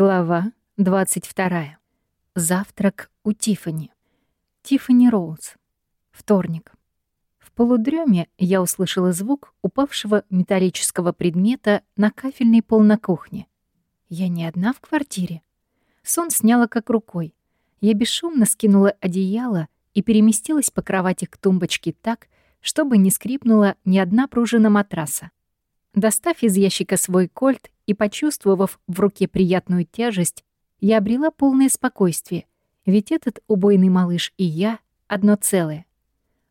Глава 22. Завтрак у Тифани. Тифани Роуз. Вторник. В полудреме я услышала звук упавшего металлического предмета на кафельный пол на кухне. Я не одна в квартире. Сон сняла как рукой. Я бесшумно скинула одеяло и переместилась по кровати к тумбочке так, чтобы не скрипнула ни одна пружина матраса. Достав из ящика свой кольт и почувствовав в руке приятную тяжесть, я обрела полное спокойствие, ведь этот убойный малыш и я — одно целое.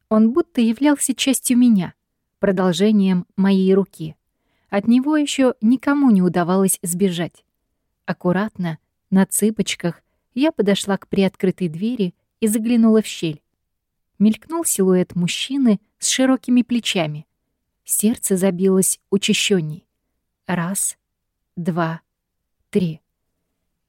Он будто являлся частью меня, продолжением моей руки. От него еще никому не удавалось сбежать. Аккуратно, на цыпочках, я подошла к приоткрытой двери и заглянула в щель. Мелькнул силуэт мужчины с широкими плечами. Сердце забилось учащенней. Раз, два, три.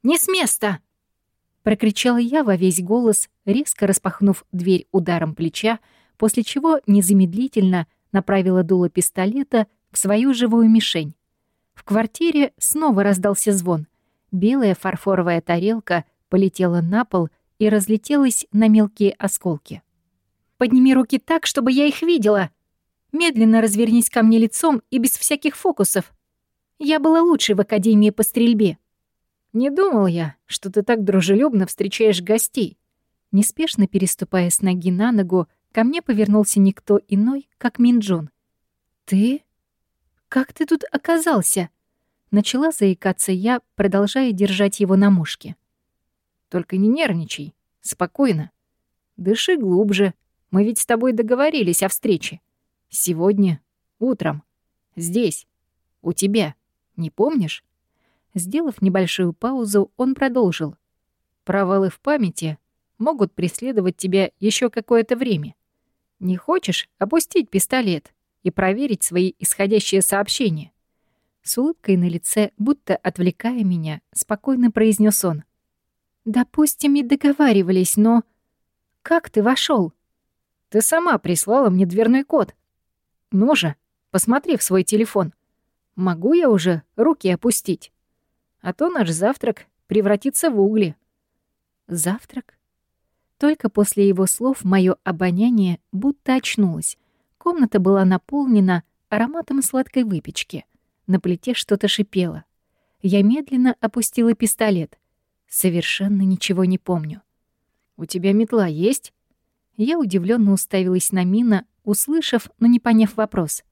«Не с места!» — прокричала я во весь голос, резко распахнув дверь ударом плеча, после чего незамедлительно направила дуло пистолета в свою живую мишень. В квартире снова раздался звон. Белая фарфоровая тарелка полетела на пол и разлетелась на мелкие осколки. «Подними руки так, чтобы я их видела!» Медленно развернись ко мне лицом и без всяких фокусов. Я была лучшей в Академии по стрельбе. Не думал я, что ты так дружелюбно встречаешь гостей. Неспешно переступая с ноги на ногу, ко мне повернулся никто иной, как Минджун. «Ты? Как ты тут оказался?» Начала заикаться я, продолжая держать его на мушке. «Только не нервничай. Спокойно. Дыши глубже. Мы ведь с тобой договорились о встрече. Сегодня, утром, здесь, у тебя. Не помнишь? Сделав небольшую паузу, он продолжил. Провалы в памяти могут преследовать тебя еще какое-то время. Не хочешь опустить пистолет и проверить свои исходящие сообщения? С улыбкой на лице, будто отвлекая меня, спокойно произнес он. «Допустим, и договаривались, но... Как ты вошел? «Ты сама прислала мне дверной код», ну же, посмотри в свой телефон. Могу я уже руки опустить? А то наш завтрак превратится в угли. Завтрак? Только после его слов мое обоняние будто очнулось. Комната была наполнена ароматом сладкой выпечки. На плите что-то шипело. Я медленно опустила пистолет. Совершенно ничего не помню. «У тебя метла есть?» Я удивленно уставилась на Мина, услышав, но не поняв вопрос.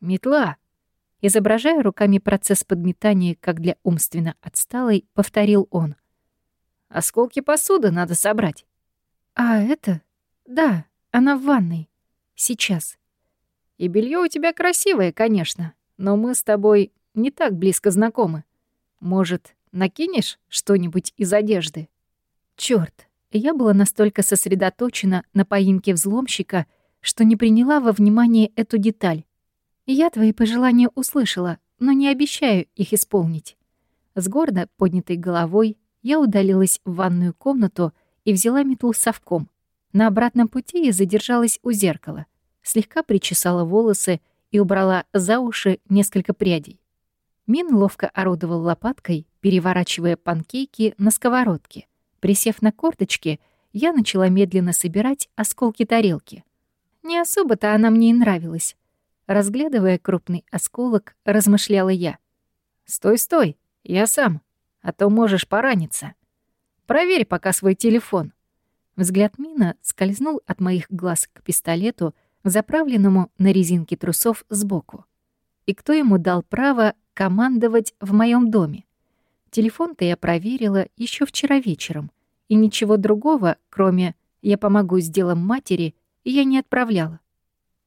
«Метла!» Изображая руками процесс подметания, как для умственно отсталой, повторил он. «Осколки посуды надо собрать». «А это? Да, она в ванной. Сейчас». «И белье у тебя красивое, конечно, но мы с тобой не так близко знакомы. Может, накинешь что-нибудь из одежды?» Чёрт, я была настолько сосредоточена на поимке взломщика, что не приняла во внимание эту деталь. Я твои пожелания услышала, но не обещаю их исполнить. С гордо поднятой головой я удалилась в ванную комнату и взяла метлу с совком. На обратном пути я задержалась у зеркала, слегка причесала волосы и убрала за уши несколько прядей. Мин ловко орудовал лопаткой, переворачивая панкейки на сковородке. Присев на корточки, я начала медленно собирать осколки тарелки. Не особо-то она мне и нравилась. Разглядывая крупный осколок, размышляла я. «Стой, стой, я сам, а то можешь пораниться. Проверь пока свой телефон». Взгляд Мина скользнул от моих глаз к пистолету, заправленному на резинке трусов сбоку. И кто ему дал право командовать в моем доме? Телефон-то я проверила еще вчера вечером, и ничего другого, кроме «я помогу с делом матери», я не отправляла.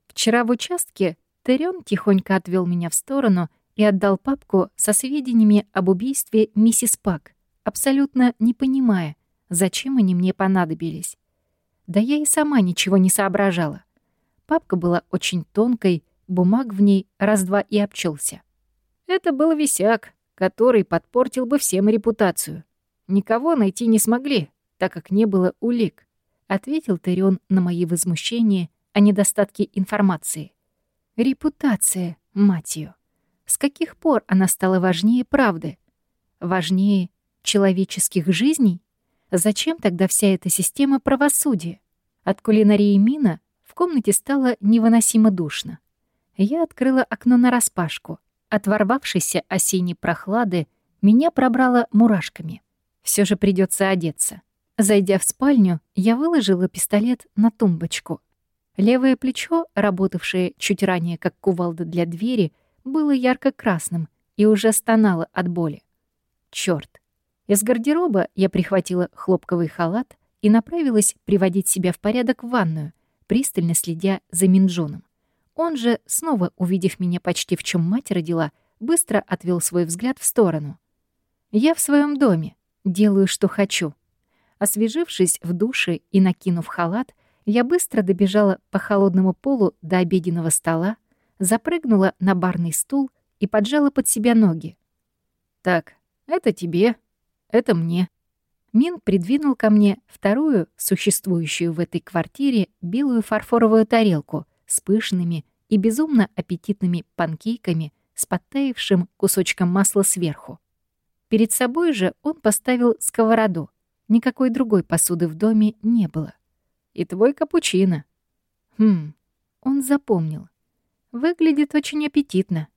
Вчера в участке Терен тихонько отвел меня в сторону и отдал папку со сведениями об убийстве миссис Пак, абсолютно не понимая, зачем они мне понадобились. Да я и сама ничего не соображала. Папка была очень тонкой, бумаг в ней раз-два и обчелся. Это был висяк, который подпортил бы всем репутацию. Никого найти не смогли, так как не было улик ответил Терион на мои возмущения о недостатке информации. Репутация, мать её. С каких пор она стала важнее правды? Важнее человеческих жизней? Зачем тогда вся эта система правосудия? От кулинарии Мина в комнате стало невыносимо душно. Я открыла окно нараспашку. От ворвавшейся осенней прохлады меня пробрало мурашками. Все же придется одеться. Зайдя в спальню, я выложила пистолет на тумбочку. Левое плечо, работавшее чуть ранее как кувалда для двери, было ярко-красным и уже стонало от боли. Чёрт! Из гардероба я прихватила хлопковый халат и направилась приводить себя в порядок в ванную, пристально следя за Минджуном. Он же, снова увидев меня почти в чем мать родила, быстро отвел свой взгляд в сторону. «Я в своем доме, делаю, что хочу». Освежившись в душе и накинув халат, я быстро добежала по холодному полу до обеденного стола, запрыгнула на барный стул и поджала под себя ноги. «Так, это тебе, это мне». Мин придвинул ко мне вторую, существующую в этой квартире, белую фарфоровую тарелку с пышными и безумно аппетитными панкейками с подтаявшим кусочком масла сверху. Перед собой же он поставил сковороду. Никакой другой посуды в доме не было. «И твой капучино». Хм, он запомнил. Выглядит очень аппетитно.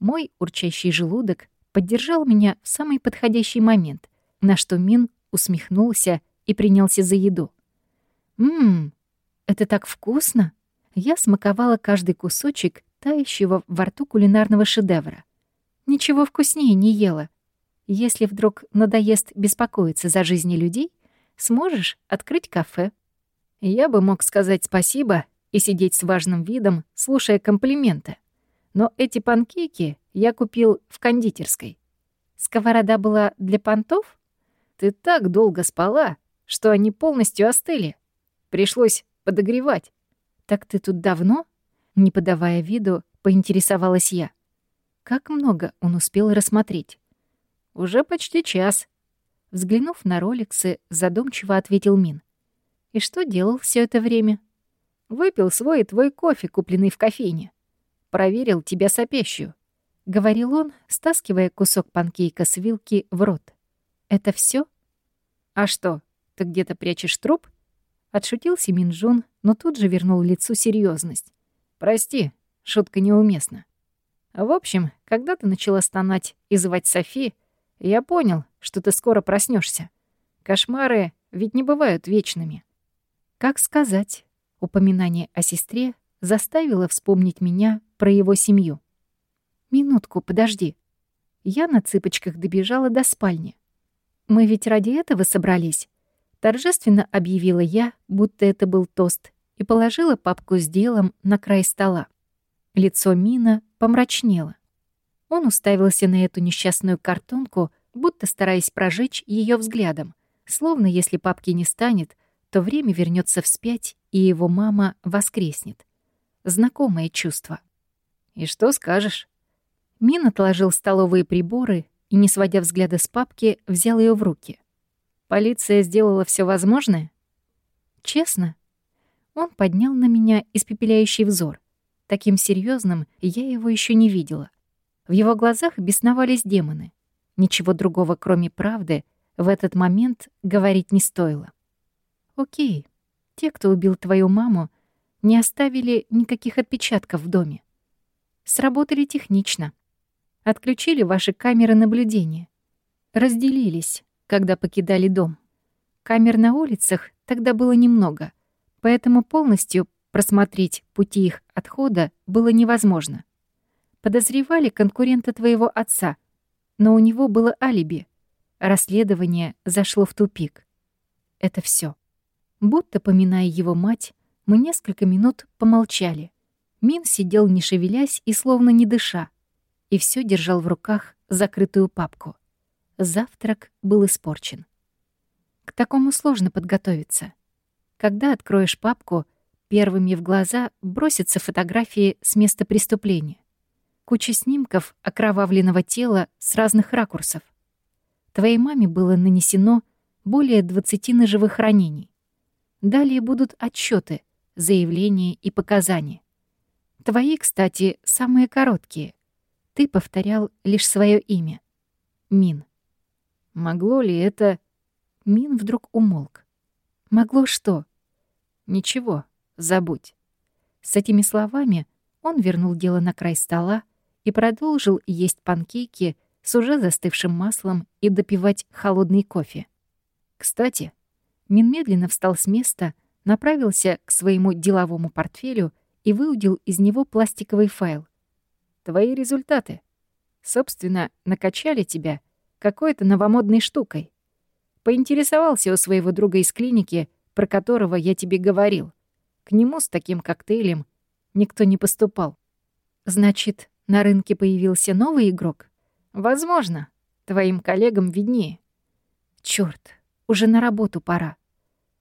Мой урчащий желудок поддержал меня в самый подходящий момент, на что Мин усмехнулся и принялся за еду. «Ммм, это так вкусно!» Я смаковала каждый кусочек тающего во рту кулинарного шедевра. Ничего вкуснее не ела. Если вдруг надоест беспокоиться за жизни людей, сможешь открыть кафе. Я бы мог сказать спасибо и сидеть с важным видом, слушая комплименты. Но эти панкейки я купил в кондитерской. Сковорода была для понтов? Ты так долго спала, что они полностью остыли. Пришлось подогревать. Так ты тут давно? Не подавая виду, поинтересовалась я. Как много он успел рассмотреть? Уже почти час. Взглянув на роликсы, задумчиво ответил Мин. И что делал все это время? Выпил свой и твой кофе, купленный в кофейне. Проверил тебя сопящую. — говорил он, стаскивая кусок панкейка с вилки в рот. «Это все? «А что, ты где-то прячешь труп?» Отшутился Минжун, но тут же вернул лицу серьезность. «Прости, шутка неуместна. В общем, когда ты начала стонать и звать Софи, я понял, что ты скоро проснешься. Кошмары ведь не бывают вечными». Как сказать, упоминание о сестре заставило вспомнить меня про его семью. «Минутку, подожди». Я на цыпочках добежала до спальни. «Мы ведь ради этого собрались?» Торжественно объявила я, будто это был тост, и положила папку с делом на край стола. Лицо Мина помрачнело. Он уставился на эту несчастную картонку, будто стараясь прожечь ее взглядом, словно если папки не станет, то время вернется вспять, и его мама воскреснет. Знакомое чувство. «И что скажешь?» Мин отложил столовые приборы и, не сводя взгляда с папки, взял ее в руки. «Полиция сделала все возможное?» «Честно?» Он поднял на меня испепеляющий взор. Таким серьезным я его еще не видела. В его глазах бесновались демоны. Ничего другого, кроме правды, в этот момент говорить не стоило. «Окей, те, кто убил твою маму, не оставили никаких отпечатков в доме. Сработали технично. Отключили ваши камеры наблюдения. Разделились, когда покидали дом. Камер на улицах тогда было немного, поэтому полностью просмотреть пути их отхода было невозможно. Подозревали конкурента твоего отца, но у него было алиби. Расследование зашло в тупик. Это все. Будто, поминая его мать, мы несколько минут помолчали. Мин сидел, не шевелясь и словно не дыша, и все держал в руках закрытую папку. Завтрак был испорчен. К такому сложно подготовиться. Когда откроешь папку, первыми в глаза бросятся фотографии с места преступления. Куча снимков окровавленного тела с разных ракурсов. Твоей маме было нанесено более 20 ножевых ранений. Далее будут отчеты, заявления и показания. Твои, кстати, самые короткие — ты повторял лишь свое имя. Мин. Могло ли это... Мин вдруг умолк. Могло что? Ничего, забудь. С этими словами он вернул дело на край стола и продолжил есть панкейки с уже застывшим маслом и допивать холодный кофе. Кстати, Мин медленно встал с места, направился к своему деловому портфелю и выудил из него пластиковый файл. «Твои результаты. Собственно, накачали тебя какой-то новомодной штукой. Поинтересовался у своего друга из клиники, про которого я тебе говорил. К нему с таким коктейлем никто не поступал. Значит, на рынке появился новый игрок? Возможно. Твоим коллегам виднее. Чёрт, уже на работу пора.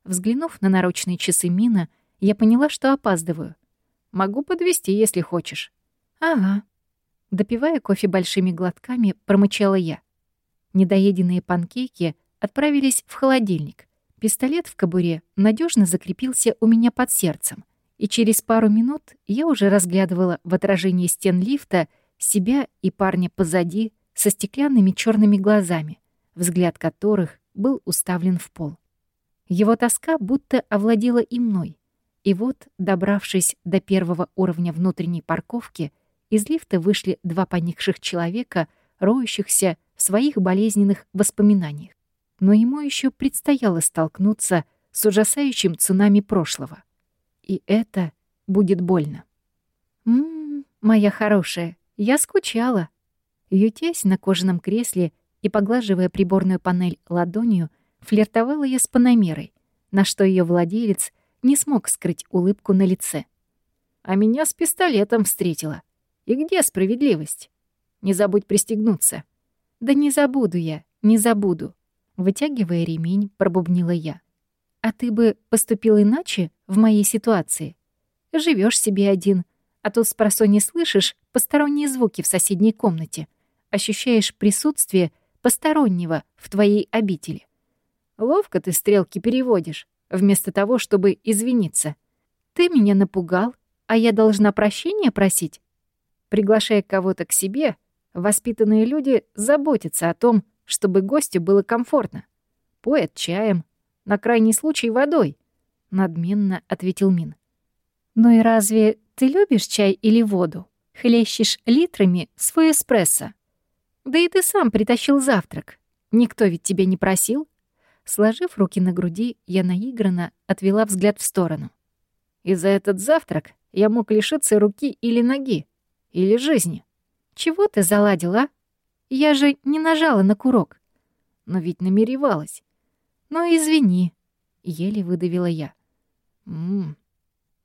Взглянув на наручные часы Мина, я поняла, что опаздываю. Могу подвести, если хочешь. Ага. Допивая кофе большими глотками, промычала я. Недоеденные панкейки отправились в холодильник. Пистолет в кобуре надежно закрепился у меня под сердцем, и через пару минут я уже разглядывала в отражении стен лифта себя и парня позади со стеклянными черными глазами, взгляд которых был уставлен в пол. Его тоска будто овладела и мной. И вот, добравшись до первого уровня внутренней парковки, из лифта вышли два поникших человека, роющихся своих болезненных воспоминаниях но ему еще предстояло столкнуться с ужасающим цунами прошлого. И это будет больно. «Ммм, моя хорошая, я скучала». Ютясь на кожаном кресле и поглаживая приборную панель ладонью, флиртовала я с паномерой, на что ее владелец не смог скрыть улыбку на лице. А меня с пистолетом встретила. И где справедливость? Не забудь пристегнуться. Да не забуду я, не забуду. Вытягивая ремень, пробубнила я. «А ты бы поступил иначе в моей ситуации? Живешь себе один, а тут спросо не слышишь посторонние звуки в соседней комнате, ощущаешь присутствие постороннего в твоей обители. Ловко ты стрелки переводишь, вместо того, чтобы извиниться. Ты меня напугал, а я должна прощения просить? Приглашая кого-то к себе, воспитанные люди заботятся о том, чтобы гостю было комфортно. Поет чаем, на крайний случай водой, — надменно ответил Мин. «Ну и разве ты любишь чай или воду? Хлещешь литрами свой эспрессо? Да и ты сам притащил завтрак. Никто ведь тебя не просил?» Сложив руки на груди, я наигранно отвела взгляд в сторону. «И за этот завтрак я мог лишиться руки или ноги, или жизни. Чего ты заладил, а?» Я же не нажала на курок. Но ведь намеревалась. Ну, извини, еле выдавила я. Мм.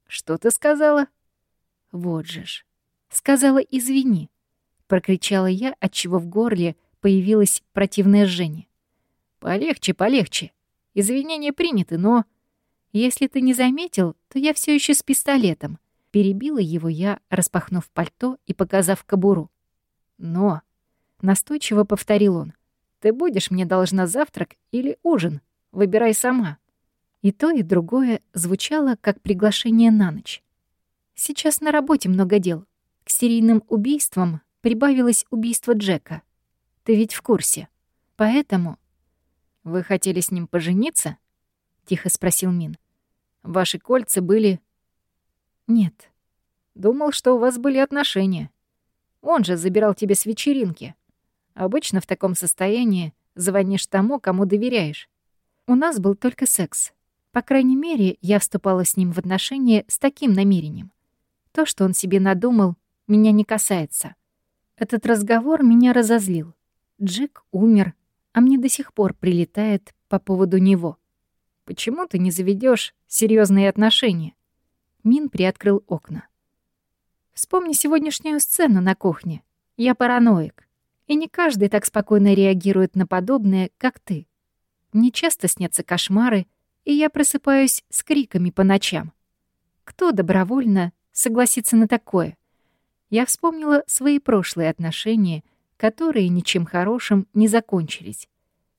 Что ты сказала? Вот же ж. Сказала извини, прокричала я, отчего в горле появилось противное жжение. Полегче, полегче. Извинения приняты, но если ты не заметил, то я все еще с пистолетом. Перебила его я, распахнув пальто и показав кобуру. Но Настойчиво повторил он. «Ты будешь мне должна завтрак или ужин? Выбирай сама». И то, и другое звучало как приглашение на ночь. Сейчас на работе много дел. К серийным убийствам прибавилось убийство Джека. Ты ведь в курсе. Поэтому... «Вы хотели с ним пожениться?» — тихо спросил Мин. «Ваши кольца были...» «Нет». «Думал, что у вас были отношения. Он же забирал тебя с вечеринки». Обычно в таком состоянии звонишь тому, кому доверяешь. У нас был только секс. По крайней мере, я вступала с ним в отношения с таким намерением. То, что он себе надумал, меня не касается. Этот разговор меня разозлил. Джек умер, а мне до сих пор прилетает по поводу него. Почему ты не заведешь серьезные отношения? Мин приоткрыл окна. Вспомни сегодняшнюю сцену на кухне. Я параноик. И не каждый так спокойно реагирует на подобное, как ты. Мне часто снятся кошмары, и я просыпаюсь с криками по ночам. Кто добровольно согласится на такое? Я вспомнила свои прошлые отношения, которые ничем хорошим не закончились.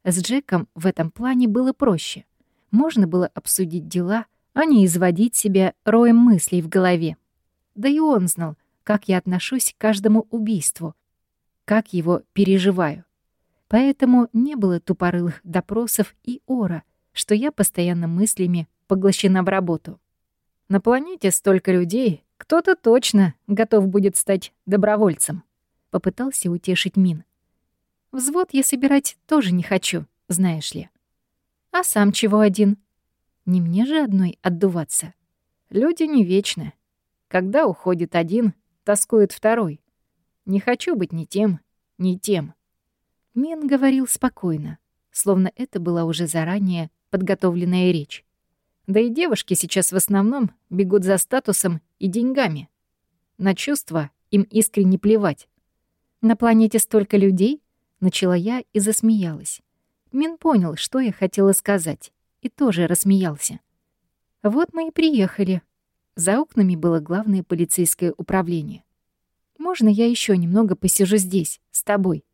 С Джеком в этом плане было проще. Можно было обсудить дела, а не изводить себя роем мыслей в голове. Да и он знал, как я отношусь к каждому убийству, как его переживаю. Поэтому не было тупорылых допросов и ора, что я постоянно мыслями поглощена в работу. На планете столько людей, кто-то точно готов будет стать добровольцем. Попытался утешить Мин. Взвод я собирать тоже не хочу, знаешь ли. А сам чего один? Не мне же одной отдуваться. Люди не вечны. Когда уходит один, тоскует второй. Не хочу быть ни тем, ни тем. Мин говорил спокойно, словно это была уже заранее подготовленная речь. Да и девушки сейчас в основном бегут за статусом и деньгами. На чувства им искренне плевать. На планете столько людей, начала я и засмеялась. Мин понял, что я хотела сказать, и тоже рассмеялся. Вот мы и приехали. За окнами было главное полицейское управление. Можно я еще немного посижу здесь, с тобой?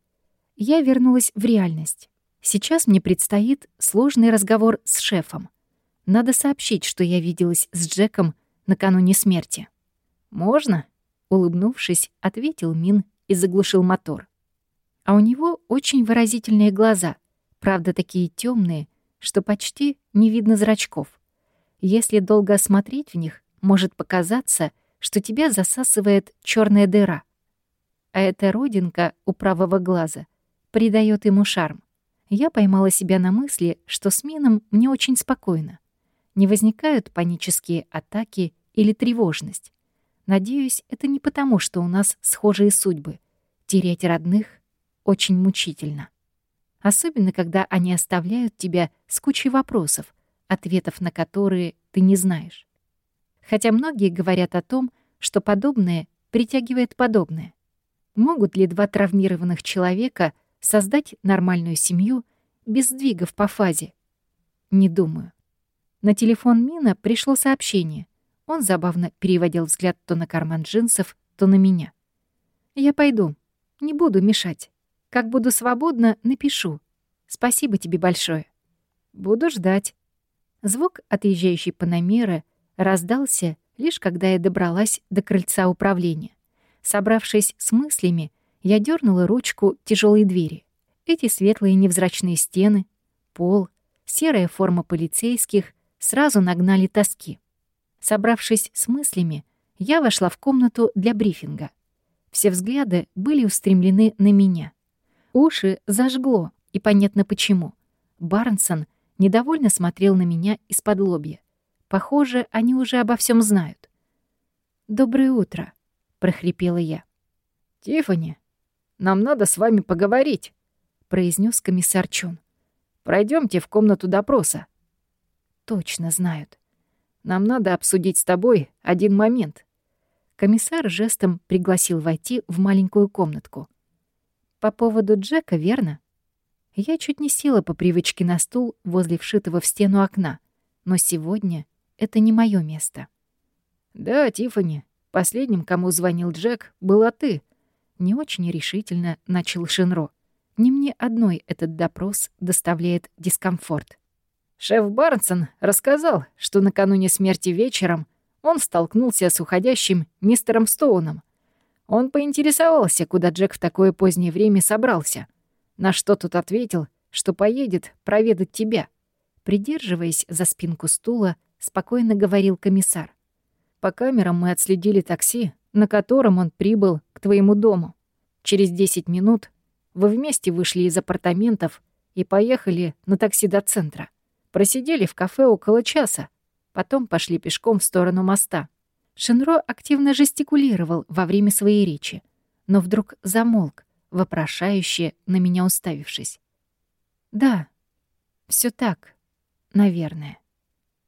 Я вернулась в реальность. Сейчас мне предстоит сложный разговор с шефом. Надо сообщить, что я виделась с Джеком накануне смерти. «Можно?» — улыбнувшись, ответил Мин и заглушил мотор. А у него очень выразительные глаза, правда, такие темные, что почти не видно зрачков. Если долго осмотреть в них, может показаться, что тебя засасывает черная дыра. А эта родинка у правого глаза придает ему шарм. Я поймала себя на мысли, что с Мином мне очень спокойно. Не возникают панические атаки или тревожность. Надеюсь, это не потому, что у нас схожие судьбы. Терять родных очень мучительно. Особенно, когда они оставляют тебя с кучей вопросов, ответов на которые ты не знаешь. Хотя многие говорят о том, что подобное притягивает подобное. Могут ли два травмированных человека создать нормальную семью без сдвигов по фазе? Не думаю. На телефон Мина пришло сообщение. Он забавно переводил взгляд то на карман джинсов, то на меня. «Я пойду. Не буду мешать. Как буду свободна, напишу. Спасибо тебе большое. Буду ждать». Звук отъезжающей паномеры раздался, лишь когда я добралась до крыльца управления. Собравшись с мыслями, я дернула ручку тяжелой двери. Эти светлые невзрачные стены, пол, серая форма полицейских сразу нагнали тоски. Собравшись с мыслями, я вошла в комнату для брифинга. Все взгляды были устремлены на меня. Уши зажгло, и понятно почему. Барнсон недовольно смотрел на меня из-под лобья. Похоже, они уже обо всем знают. «Доброе утро», — прохрипела я. «Тиффани, нам надо с вами поговорить», — произнес комиссар Чун. Пройдемте в комнату допроса» точно знают. Нам надо обсудить с тобой один момент. Комиссар жестом пригласил войти в маленькую комнатку. По поводу Джека, верно? Я чуть не села по привычке на стул возле вшитого в стену окна, но сегодня это не мое место. Да, Тифани, последним, кому звонил Джек, была ты. Не очень решительно начал Шинро. Не мне одной этот допрос доставляет дискомфорт. Шеф Барнсон рассказал, что накануне смерти вечером он столкнулся с уходящим мистером Стоуном. Он поинтересовался, куда Джек в такое позднее время собрался. На что тот ответил, что поедет проведать тебя. Придерживаясь за спинку стула, спокойно говорил комиссар. «По камерам мы отследили такси, на котором он прибыл к твоему дому. Через 10 минут вы вместе вышли из апартаментов и поехали на такси до центра. Просидели в кафе около часа. Потом пошли пешком в сторону моста. Шинро активно жестикулировал во время своей речи, но вдруг замолк, вопрошающе на меня уставившись. «Да, все так, наверное».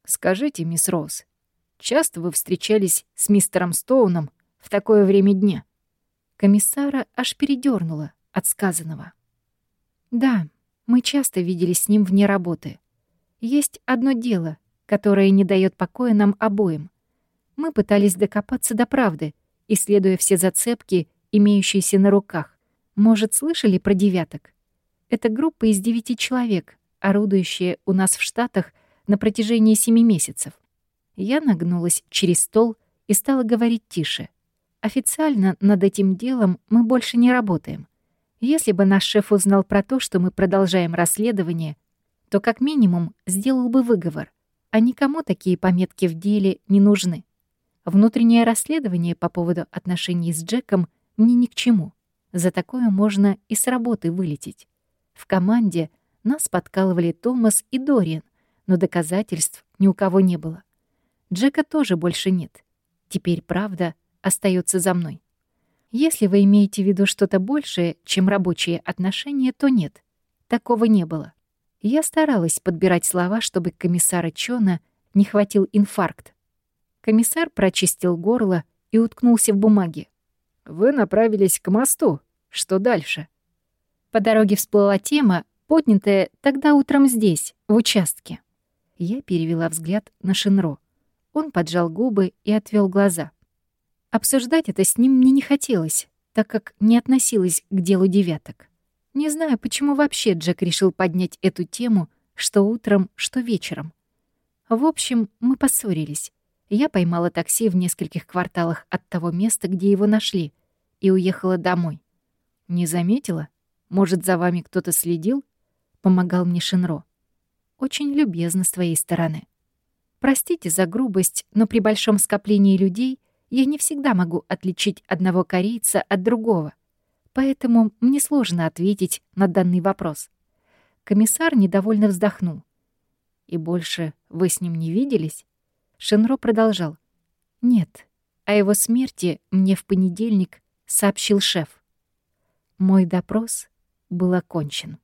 «Скажите, мисс Роуз, часто вы встречались с мистером Стоуном в такое время дня?» Комиссара аж передернула от сказанного. «Да, мы часто виделись с ним вне работы. Есть одно дело, которое не дает покоя нам обоим. Мы пытались докопаться до правды, исследуя все зацепки, имеющиеся на руках. Может, слышали про девяток? Это группа из девяти человек, орудующая у нас в Штатах на протяжении семи месяцев. Я нагнулась через стол и стала говорить тише. Официально над этим делом мы больше не работаем. Если бы наш шеф узнал про то, что мы продолжаем расследование, то как минимум сделал бы выговор, а никому такие пометки в деле не нужны. Внутреннее расследование по поводу отношений с Джеком мне ни к чему. За такое можно и с работы вылететь. В команде нас подкалывали Томас и Дориан, но доказательств ни у кого не было. Джека тоже больше нет. Теперь правда остается за мной. Если вы имеете в виду что-то большее, чем рабочие отношения, то нет. Такого не было. Я старалась подбирать слова, чтобы комиссара Чона не хватил инфаркт. Комиссар прочистил горло и уткнулся в бумаге. «Вы направились к мосту. Что дальше?» По дороге всплыла тема, поднятая тогда утром здесь, в участке. Я перевела взгляд на Шинро. Он поджал губы и отвел глаза. Обсуждать это с ним мне не хотелось, так как не относилось к делу девяток. Не знаю, почему вообще Джек решил поднять эту тему, что утром, что вечером. В общем, мы поссорились. Я поймала такси в нескольких кварталах от того места, где его нашли, и уехала домой. «Не заметила? Может, за вами кто-то следил?» — помогал мне Шинро. «Очень любезно с твоей стороны. Простите за грубость, но при большом скоплении людей я не всегда могу отличить одного корейца от другого, поэтому мне сложно ответить на данный вопрос. Комиссар недовольно вздохнул. «И больше вы с ним не виделись?» Шенро продолжал. «Нет, о его смерти мне в понедельник сообщил шеф. Мой допрос был окончен.